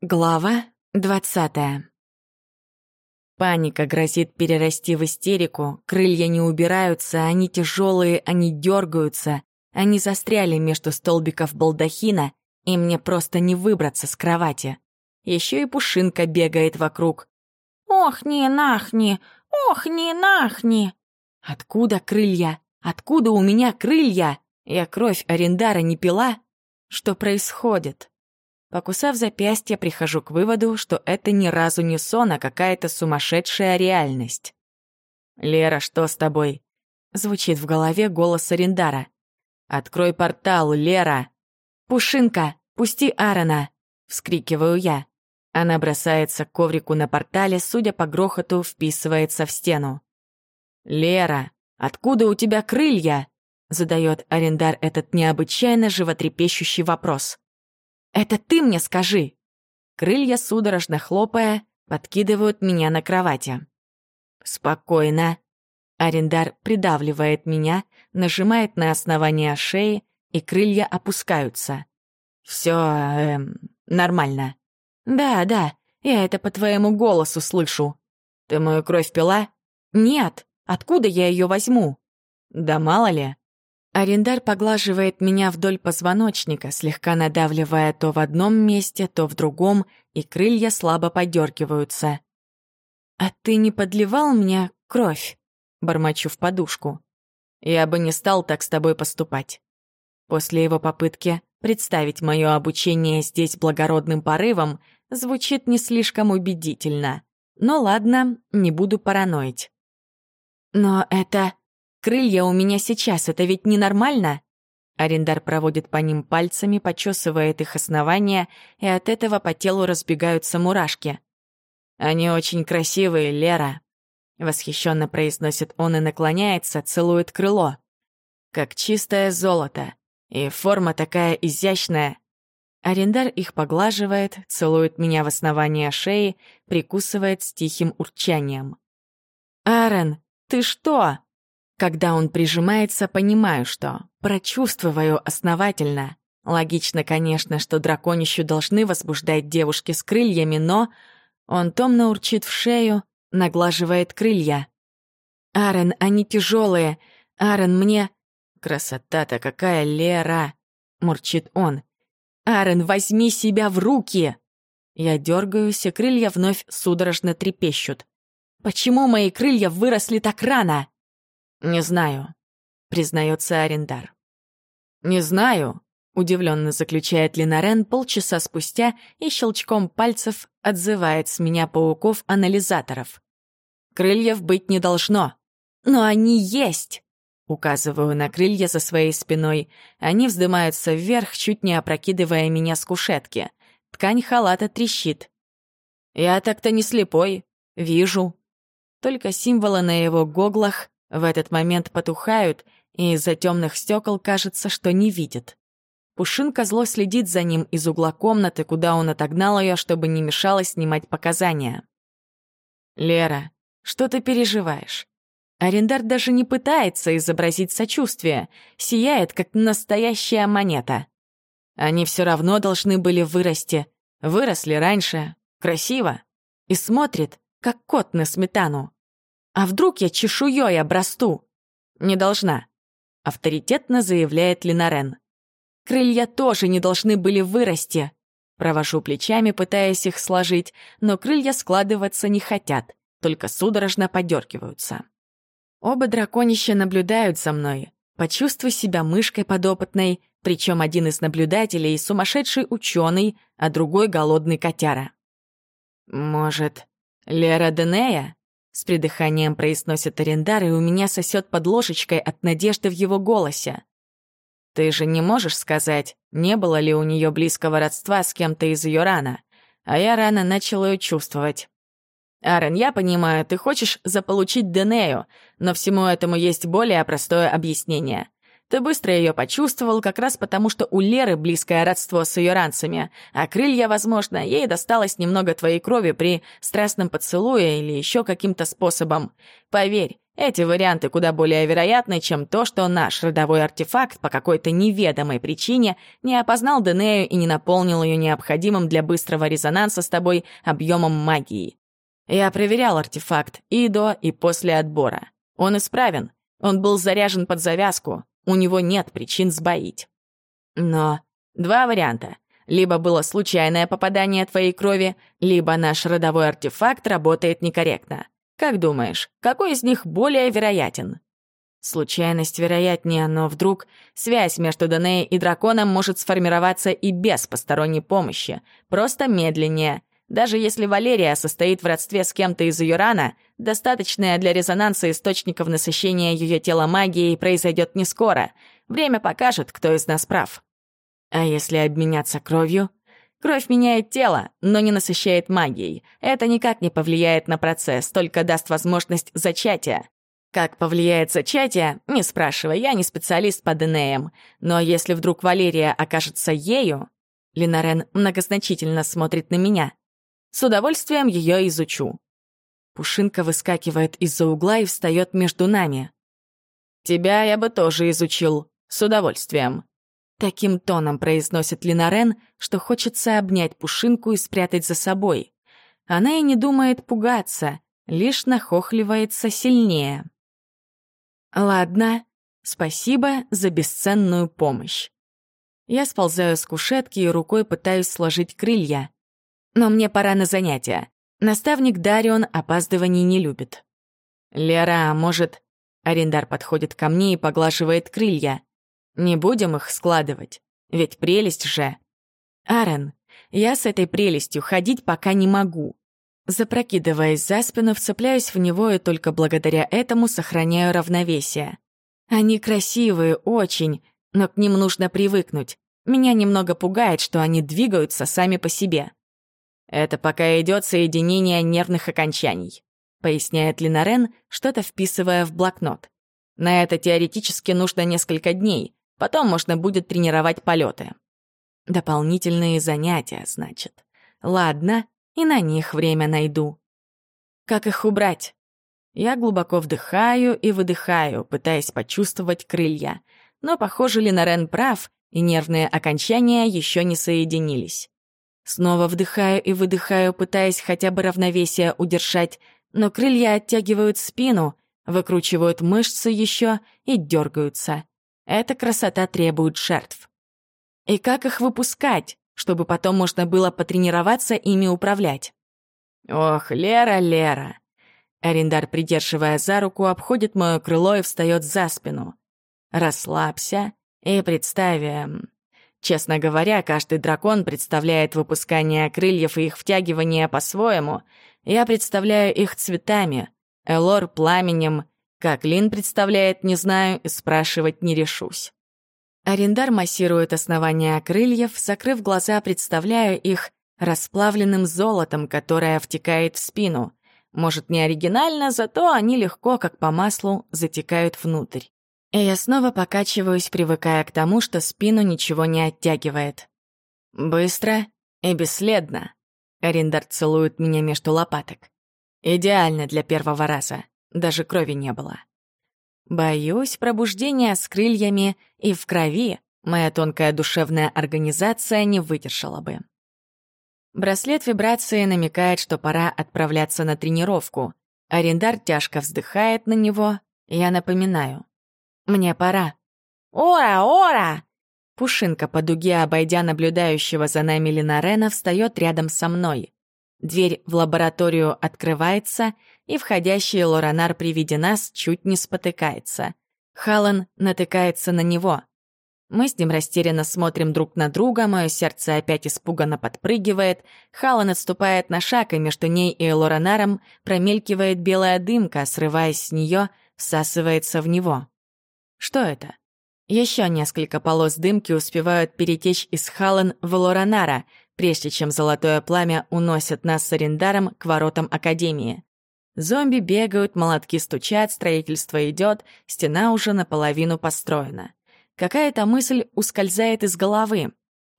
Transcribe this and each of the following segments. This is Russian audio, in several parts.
Глава двадцатая. Паника грозит перерасти в истерику, крылья не убираются, они тяжелые, они дергаются, они застряли между столбиков балдахина, и мне просто не выбраться с кровати. Еще и Пушинка бегает вокруг. «Охни-нахни! Охни-нахни!» Откуда крылья? Откуда у меня крылья? Я кровь арендара не пила? Что происходит? Покусав запястье, прихожу к выводу, что это ни разу не сон, а какая-то сумасшедшая реальность. «Лера, что с тобой?» Звучит в голове голос Арендара. «Открой портал, Лера!» «Пушинка, пусти Аарона!» — вскрикиваю я. Она бросается к коврику на портале, судя по грохоту, вписывается в стену. «Лера, откуда у тебя крылья?» — задает Арендар этот необычайно животрепещущий вопрос. «Это ты мне скажи!» Крылья, судорожно хлопая, подкидывают меня на кровати. «Спокойно». Арендар придавливает меня, нажимает на основание шеи, и крылья опускаются. Все эм, нормально. Да, да, я это по твоему голосу слышу. Ты мою кровь пила? Нет. Откуда я ее возьму? Да мало ли. Арендар поглаживает меня вдоль позвоночника, слегка надавливая то в одном месте, то в другом, и крылья слабо подергиваются. «А ты не подливал мне кровь?» — бормочу в подушку. «Я бы не стал так с тобой поступать». После его попытки представить мое обучение здесь благородным порывом звучит не слишком убедительно. Но ладно, не буду параноить. «Но это...» Крылья у меня сейчас, это ведь ненормально?» Арендар проводит по ним пальцами, почесывает их основания, и от этого по телу разбегаются мурашки. «Они очень красивые, Лера», — восхищенно произносит он и наклоняется, целует крыло. «Как чистое золото. И форма такая изящная». Арендар их поглаживает, целует меня в основание шеи, прикусывает с тихим урчанием. «Аарон, ты что?» Когда он прижимается, понимаю, что прочувствую основательно. Логично, конечно, что драконищу должны возбуждать девушки с крыльями, но он томно урчит в шею, наглаживает крылья. «Аарон, они тяжелые. Аарон, мне...» «Красота-то какая, Лера!» — мурчит он. «Аарон, возьми себя в руки!» Я дергаюсь, и крылья вновь судорожно трепещут. «Почему мои крылья выросли так рано?» «Не знаю», — признается Арендар. «Не знаю», — удивленно заключает Линарен полчаса спустя и щелчком пальцев отзывает с меня пауков-анализаторов. «Крыльев быть не должно, но они есть!» Указываю на крылья за своей спиной. Они вздымаются вверх, чуть не опрокидывая меня с кушетки. Ткань халата трещит. «Я так-то не слепой. Вижу». Только символы на его гоглах в этот момент потухают, и из-за темных стекол кажется, что не видит. Пушинка зло следит за ним из угла комнаты, куда он отогнал ее, чтобы не мешало снимать показания. «Лера, что ты переживаешь?» Арендар даже не пытается изобразить сочувствие, сияет, как настоящая монета. Они все равно должны были вырасти. Выросли раньше, красиво. И смотрит, как кот на сметану. А вдруг я чешуей обрасту? Не должна. Авторитетно заявляет Линарен. Крылья тоже не должны были вырасти. Провожу плечами, пытаясь их сложить, но крылья складываться не хотят, только судорожно подергиваются. Оба драконища наблюдают за мной. Почувствуй себя мышкой подопытной, причем один из наблюдателей — сумасшедший ученый, а другой — голодный котяра. «Может, Лера Денея?» С придыханием произносит Арендар, и у меня сосет под ложечкой от надежды в его голосе. «Ты же не можешь сказать, не было ли у нее близкого родства с кем-то из ее рана?» А я рано начал ее чувствовать. «Аарон, я понимаю, ты хочешь заполучить Денею, но всему этому есть более простое объяснение. Ты быстро ее почувствовал, как раз потому, что у Леры близкое родство с ее ранцами, а крылья, возможно, ей досталось немного твоей крови при страстном поцелуе или еще каким-то способом. Поверь, Эти варианты куда более вероятны, чем то, что наш родовой артефакт по какой-то неведомой причине не опознал Денею и не наполнил ее необходимым для быстрого резонанса с тобой объемом магии. Я проверял артефакт и до, и после отбора. Он исправен. Он был заряжен под завязку. У него нет причин сбоить. Но два варианта. Либо было случайное попадание твоей крови, либо наш родовой артефакт работает некорректно. Как думаешь, какой из них более вероятен? Случайность вероятнее, но вдруг связь между Данеей и драконом может сформироваться и без посторонней помощи, просто медленнее. Даже если Валерия состоит в родстве с кем-то из Юрана, достаточное для резонанса источников насыщения ее тела магией произойдет не скоро. Время покажет, кто из нас прав. А если обменяться кровью? Кровь меняет тело, но не насыщает магией. Это никак не повлияет на процесс, только даст возможность зачатия. Как повлияет зачатие, не спрашивай, я не специалист по ДНЭМ. Но если вдруг Валерия окажется ею... Линарен многозначительно смотрит на меня. С удовольствием ее изучу. Пушинка выскакивает из-за угла и встает между нами. «Тебя я бы тоже изучил. С удовольствием», Таким тоном произносит Линарен, что хочется обнять Пушинку и спрятать за собой. Она и не думает пугаться, лишь нахохливается сильнее. «Ладно, спасибо за бесценную помощь». Я сползаю с кушетки и рукой пытаюсь сложить крылья. Но мне пора на занятия. Наставник Дарион опаздываний не любит. «Лера, а может...» Арендар подходит ко мне и поглаживает крылья. Не будем их складывать, ведь прелесть же. Арен, я с этой прелестью ходить пока не могу. Запрокидываясь за спину, вцепляюсь в него и только благодаря этому сохраняю равновесие. Они красивые, очень, но к ним нужно привыкнуть. Меня немного пугает, что они двигаются сами по себе. Это пока идет соединение нервных окончаний, поясняет Линарен, что-то вписывая в блокнот. На это теоретически нужно несколько дней, Потом можно будет тренировать полеты. Дополнительные занятия, значит. Ладно, и на них время найду. Как их убрать? Я глубоко вдыхаю и выдыхаю, пытаясь почувствовать крылья. Но, похоже, Линарен прав, и нервные окончания еще не соединились. Снова вдыхаю и выдыхаю, пытаясь хотя бы равновесие удержать, но крылья оттягивают спину, выкручивают мышцы еще и дергаются. Эта красота требует жертв. И как их выпускать, чтобы потом можно было потренироваться ими управлять? Ох, Лера, Лера. Арендар, придерживая за руку, обходит мое крыло и встает за спину. Расслабься и представим. Честно говоря, каждый дракон представляет выпускание крыльев и их втягивание по-своему. Я представляю их цветами, Элор — пламенем, как Лин представляет, не знаю и спрашивать не решусь. Арендар массирует основания крыльев, закрыв глаза, представляю их расплавленным золотом, которое втекает в спину. Может, не оригинально, зато они легко, как по маслу, затекают внутрь. И я снова покачиваюсь, привыкая к тому, что спину ничего не оттягивает. Быстро и бесследно. Арендар целует меня между лопаток. Идеально для первого раза. Даже крови не было. Боюсь, пробуждение с крыльями и в крови моя тонкая душевная организация не выдержала бы. Браслет вибрации намекает, что пора отправляться на тренировку. Арендар тяжко вздыхает на него. Я напоминаю. «Мне пора». «Ора, ора!» Пушинка по дуге, обойдя наблюдающего за нами Ленарена, встает рядом со мной. Дверь в лабораторию открывается, и входящий Лоранар при виде нас чуть не спотыкается. Халан натыкается на него. Мы с ним растерянно смотрим друг на друга, мое сердце опять испуганно подпрыгивает, Халан отступает на шаг, и между ней и Лоранаром промелькивает белая дымка, срываясь с нее, всасывается в него. Что это? Еще несколько полос дымки успевают перетечь из Халан в Лоранара, прежде чем золотое пламя уносит нас с Арендаром к воротам Академии. Зомби бегают, молотки стучат, строительство идет, стена уже наполовину построена. Какая-то мысль ускользает из головы.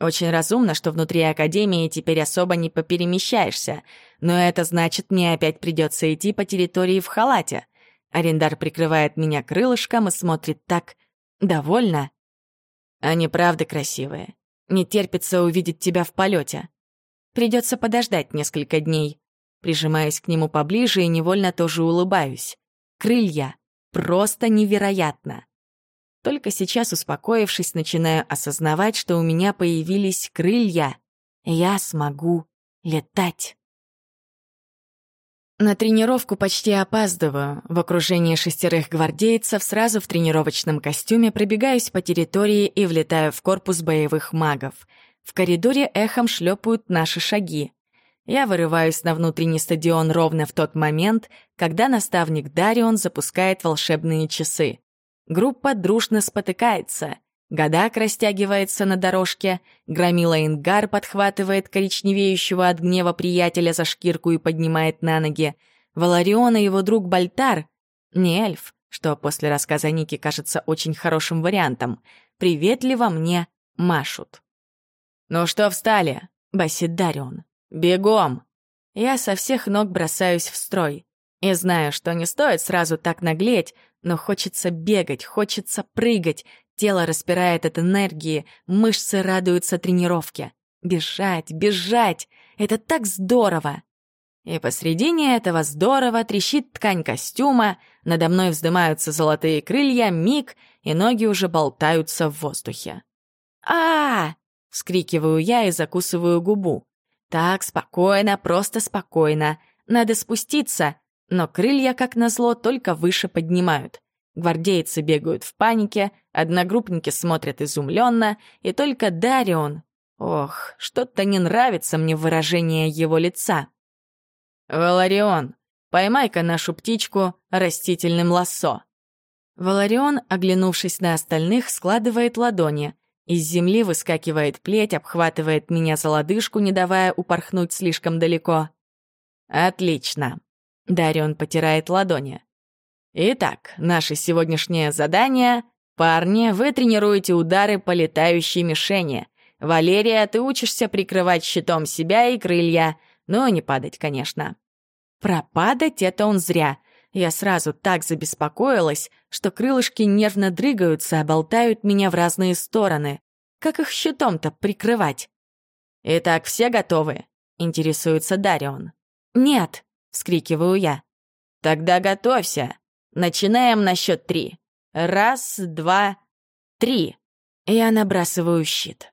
Очень разумно, что внутри Академии теперь особо не поперемещаешься, но это значит, мне опять придется идти по территории в халате. Арендар прикрывает меня крылышком и смотрит так довольно. Они правда красивые. Не терпится увидеть тебя в полете. Придется подождать несколько дней. Прижимаюсь к нему поближе и невольно тоже улыбаюсь. Крылья. Просто невероятно. Только сейчас, успокоившись, начинаю осознавать, что у меня появились крылья. Я смогу летать. На тренировку почти опаздываю. В окружении шестерых гвардейцев сразу в тренировочном костюме пробегаюсь по территории и влетаю в корпус боевых магов. В коридоре эхом шлепают наши шаги. Я вырываюсь на внутренний стадион ровно в тот момент, когда наставник Дарион запускает волшебные часы. Группа дружно спотыкается. Гадак растягивается на дорожке, громила Ингар подхватывает коричневеющего от гнева приятеля за шкирку и поднимает на ноги. Валарион и его друг Бальтар, не эльф, что после рассказа Ники кажется очень хорошим вариантом, приветливо мне машут. «Ну что встали?» — басит Дарион. «Бегом!» Я со всех ног бросаюсь в строй. И знаю, что не стоит сразу так наглеть, но хочется бегать, хочется прыгать, Тело распирает от энергии, мышцы радуются тренировке. Бежать, бежать — это так здорово! И посредине этого здорово трещит ткань костюма, надо мной вздымаются золотые крылья, миг, и ноги уже болтаются в воздухе. а, -а, -а вскрикиваю я и закусываю губу. Так, спокойно, просто спокойно. Надо спуститься, но крылья, как назло, только выше поднимают. Гвардейцы бегают в панике, одногруппники смотрят изумленно, и только Дарион... Ох, что-то не нравится мне выражение его лица. «Валарион, поймай-ка нашу птичку растительным лассо». Валарион, оглянувшись на остальных, складывает ладони. Из земли выскакивает плеть, обхватывает меня за лодыжку, не давая упорхнуть слишком далеко. «Отлично». Дарион потирает ладони. Итак, наше сегодняшнее задание — парни, вы тренируете удары по летающей мишени. Валерия, ты учишься прикрывать щитом себя и крылья, но не падать, конечно. Пропадать — это он зря. Я сразу так забеспокоилась, что крылышки нервно дрыгаются, болтают меня в разные стороны. Как их щитом-то прикрывать? «Итак, все готовы?» — интересуется Дарион. «Нет!» — вскрикиваю я. «Тогда готовься!» Начинаем на счет три. Раз, два, три. Я набрасываю щит.